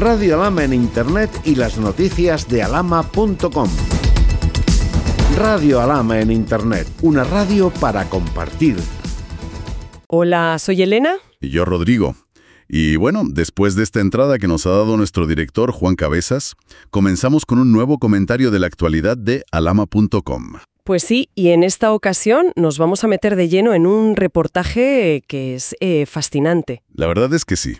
Radio Alama en Internet y las noticias de alama.com. Radio Alama en Internet, una radio para compartir. Hola, soy Elena. Y yo, Rodrigo. Y bueno, después de esta entrada que nos ha dado nuestro director Juan Cabezas, comenzamos con un nuevo comentario de la actualidad de alama.com. Pues sí, y en esta ocasión nos vamos a meter de lleno en un reportaje que es eh, fascinante. La verdad es que sí.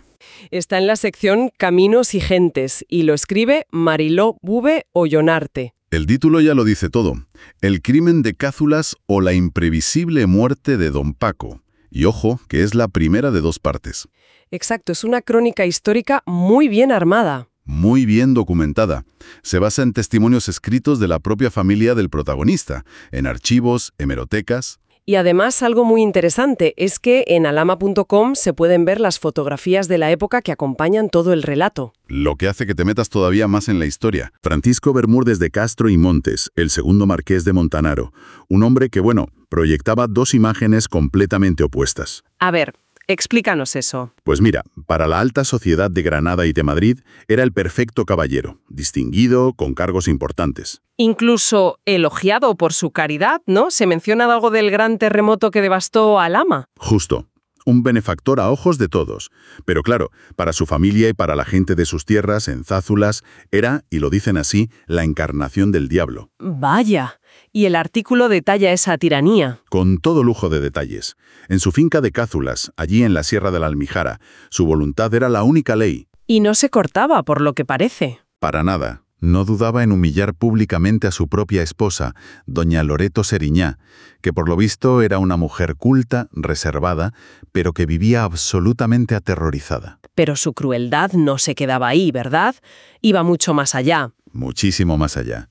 Está en la sección Caminos y Gentes y lo escribe Mariló Bube Ollonarte. El título ya lo dice todo. El crimen de Cázulas o la imprevisible muerte de Don Paco. Y ojo, que es la primera de dos partes. Exacto, es una crónica histórica muy bien armada. Muy bien documentada. Se basa en testimonios escritos de la propia familia del protagonista, en archivos, hemerotecas. Y además algo muy interesante es que en alama.com se pueden ver las fotografías de la época que acompañan todo el relato. Lo que hace que te metas todavía más en la historia. Francisco Bermúdez de Castro y Montes, el segundo marqués de Montanaro. Un hombre que, bueno, proyectaba dos imágenes completamente opuestas. A ver, Explícanos eso. Pues mira, para la alta sociedad de Granada y de Madrid era el perfecto caballero, distinguido, con cargos importantes. Incluso elogiado por su caridad, ¿no? ¿Se menciona algo del gran terremoto que devastó a Lama? Justo. Un benefactor a ojos de todos. Pero claro, para su familia y para la gente de sus tierras, en Zázulas, era, y lo dicen así, la encarnación del diablo. Vaya. Y el artículo detalla esa tiranía. Con todo lujo de detalles. En su finca de Cázulas, allí en la Sierra de la Almijara, su voluntad era la única ley. Y no se cortaba, por lo que parece. Para nada. No dudaba en humillar públicamente a su propia esposa, doña Loreto Seriñá, que por lo visto era una mujer culta, reservada, pero que vivía absolutamente aterrorizada. Pero su crueldad no se quedaba ahí, ¿verdad? Iba mucho más allá. Muchísimo más allá.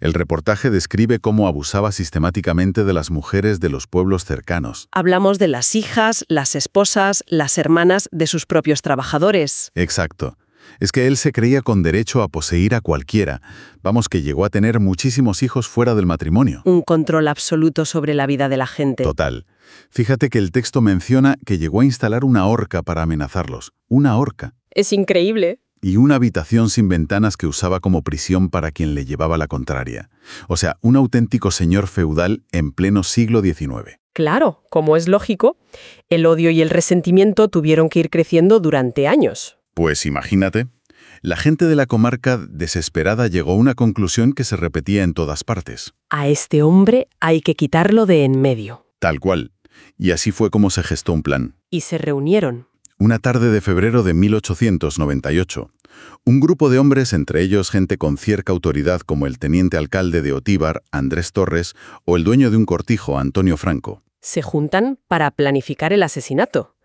El reportaje describe cómo abusaba sistemáticamente de las mujeres de los pueblos cercanos. Hablamos de las hijas, las esposas, las hermanas de sus propios trabajadores. Exacto. Es que él se creía con derecho a poseer a cualquiera. Vamos, que llegó a tener muchísimos hijos fuera del matrimonio. Un control absoluto sobre la vida de la gente. Total. Fíjate que el texto menciona que llegó a instalar una horca para amenazarlos. Una horca. Es increíble y una habitación sin ventanas que usaba como prisión para quien le llevaba la contraria. O sea, un auténtico señor feudal en pleno siglo XIX. Claro, como es lógico, el odio y el resentimiento tuvieron que ir creciendo durante años. Pues imagínate. La gente de la comarca, desesperada, llegó a una conclusión que se repetía en todas partes. A este hombre hay que quitarlo de en medio. Tal cual. Y así fue como se gestó un plan. Y se reunieron. Una tarde de febrero de 1898, un grupo de hombres, entre ellos gente con cierta autoridad como el teniente alcalde de Otíbar, Andrés Torres, o el dueño de un cortijo, Antonio Franco, se juntan para planificar el asesinato.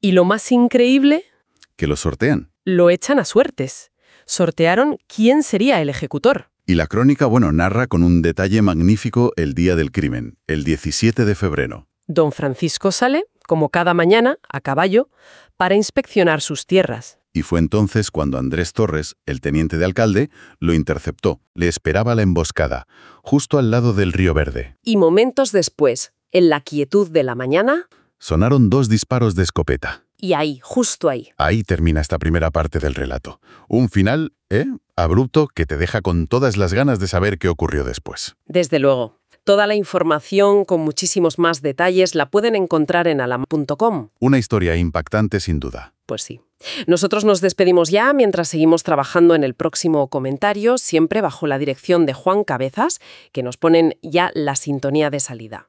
Y lo más increíble... Que lo sortean. Lo echan a suertes. Sortearon quién sería el ejecutor. Y la crónica, bueno, narra con un detalle magnífico el día del crimen, el 17 de febrero. Don Francisco sale, como cada mañana, a caballo, para inspeccionar sus tierras. Y fue entonces cuando Andrés Torres, el teniente de alcalde, lo interceptó. Le esperaba la emboscada, justo al lado del río Verde. Y momentos después, en la quietud de la mañana... Sonaron dos disparos de escopeta. Y ahí, justo ahí. Ahí termina esta primera parte del relato. Un final, ¿eh? Abrupto que te deja con todas las ganas de saber qué ocurrió después. Desde luego. Toda la información con muchísimos más detalles la pueden encontrar en alam.com. Una historia impactante sin duda. Pues sí. Nosotros nos despedimos ya mientras seguimos trabajando en el próximo comentario, siempre bajo la dirección de Juan Cabezas, que nos ponen ya la sintonía de salida.